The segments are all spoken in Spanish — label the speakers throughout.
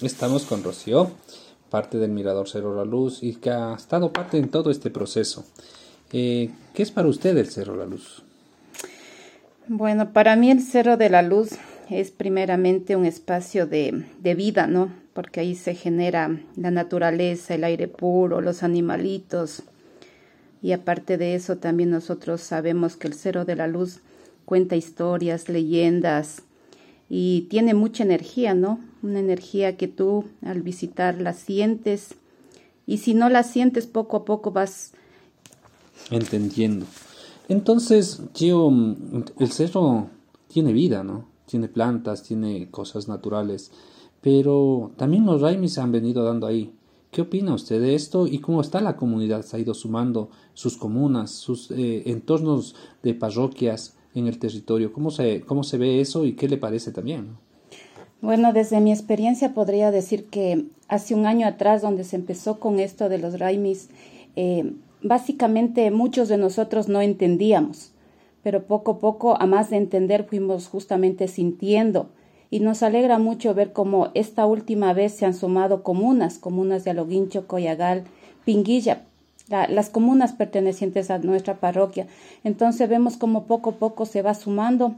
Speaker 1: Estamos con Rocío, parte del Mirador Cerro La Luz y que ha estado parte en todo este proceso. Eh, ¿Qué es para usted el Cerro La Luz?
Speaker 2: Bueno, para mí el Cerro de la Luz es primeramente un espacio de, de vida, ¿no? Porque ahí se genera la naturaleza, el aire puro, los animalitos. Y aparte de eso, también nosotros sabemos que el Cerro de la Luz cuenta historias, leyendas, y tiene mucha energía, ¿no? Una energía que tú al visitar la sientes y si no la sientes poco a poco vas
Speaker 1: entendiendo. Entonces, yo, el cerro tiene vida, ¿no? Tiene plantas, tiene cosas naturales, pero también los raimis se han venido dando ahí. ¿Qué opina usted de esto y cómo está la comunidad? Se ha ido sumando sus comunas, sus eh, entornos de parroquias, en el territorio. ¿Cómo se, cómo se ve eso y qué le parece también?
Speaker 2: Bueno, desde mi experiencia podría decir que hace un año atrás, donde se empezó con esto de los raimis, eh, básicamente muchos de nosotros no entendíamos, pero poco a poco, a más de entender, fuimos justamente sintiendo. Y nos alegra mucho ver cómo esta última vez se han sumado comunas, comunas de Aloguincho, Coyagal, Pinguilla, las comunas pertenecientes a nuestra parroquia. Entonces vemos como poco a poco se va sumando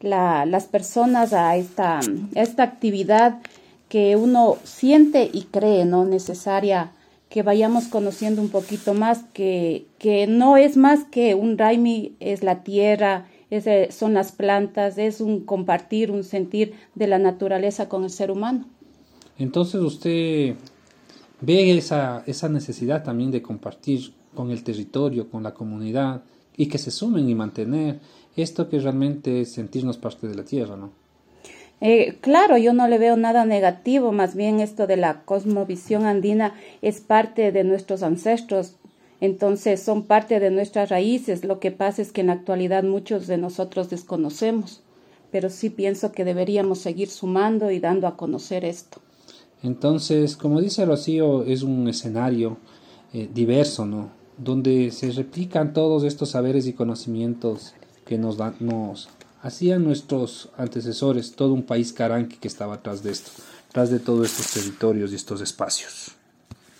Speaker 2: la, las personas a esta, esta actividad que uno siente y cree no necesaria que vayamos conociendo un poquito más que, que no es más que un raimi es la tierra es, son las plantas es un compartir un sentir de la naturaleza con el ser humano.
Speaker 1: Entonces usted ve esa, esa necesidad también de compartir con el territorio, con la comunidad y que se sumen y mantener esto que realmente es sentirnos parte de la tierra, ¿no?
Speaker 2: Eh, claro, yo no le veo nada negativo, más bien esto de la cosmovisión andina es parte de nuestros ancestros, entonces son parte de nuestras raíces. Lo que pasa es que en la actualidad muchos de nosotros desconocemos, pero sí pienso que deberíamos seguir sumando y dando a conocer esto.
Speaker 1: Entonces, como dice Rocío, es un escenario eh, diverso, ¿no? Donde se replican todos estos saberes y conocimientos que nos, dan, nos hacían nuestros antecesores, todo un país caranqui que estaba atrás de esto, atrás de todos estos territorios y estos espacios.